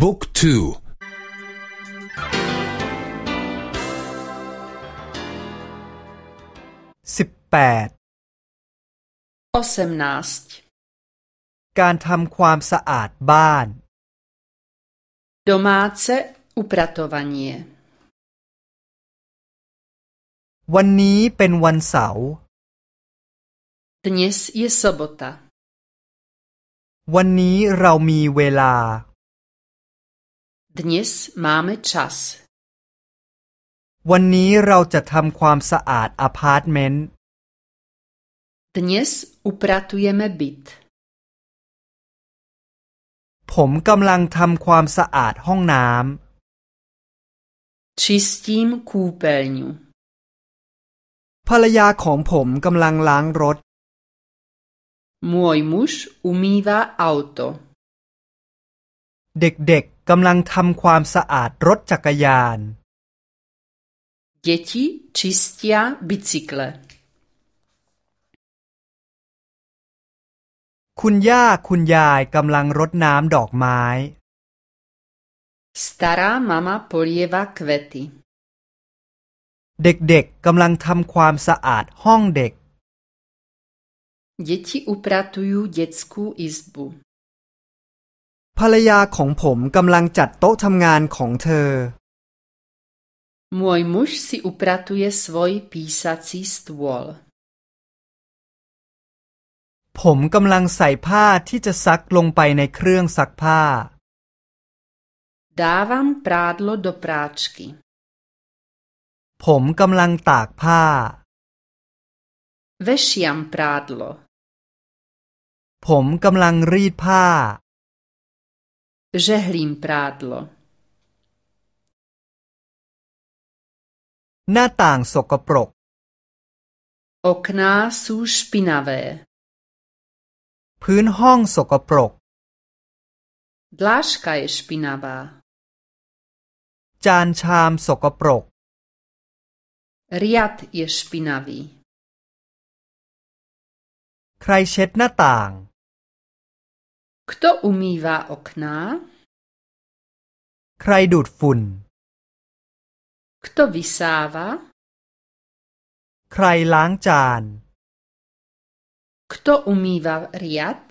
บุ๊กทูสิบแปดการทำความสะอาดบ้าน Domáce upratovanie วันนี้เป็นวันเสาร์ Dnes je sobota วันนี้เรามีเวลา Dnes máme čas วันนี้เราจะทำความสะอาดอพาร์ตเมนต์ Dnes upratujeme byt ผมกำลังทำความสะอาดห้องน้ำ Čistím kúpeľňu ภรรยาของผมกำลังล้างรถ Môj muž umýva auto เด็กๆ กำลังทำความสะอาดรถจักรยาน Deti čistia bicykle คุณย่าคุณยายกำลังรดน้ำดอกไม้ Stará mama polieva kvety เด็กๆกำลังทำความสะอาดห้องเด็ก Deti upratujú detskú izbu ภรรยาของผมกำลังจัดโต๊ะทำงานของเธอ Môj muž si upratuje svoj písací stôl ผมกำลังใส่ผ้าที่จะซักลงไปในเครื่องซักผ้า Dávam prádlo do práčky ผมกำลังตากผ้า Vešiam prádlo ผมกำลังรีดผ้า Žehlím prádlo หน้าต่างสกปรก Okná sú špinavé พื้นห้องสกปรก Dláška je špinavá จานชามสกปรก Riad je špinavý ใครเช็ดหน้าต่าง Kto umýva okná? ใครดูดฝุ่น Kto vysáva? ใครล้างจาน Kto umýva riad?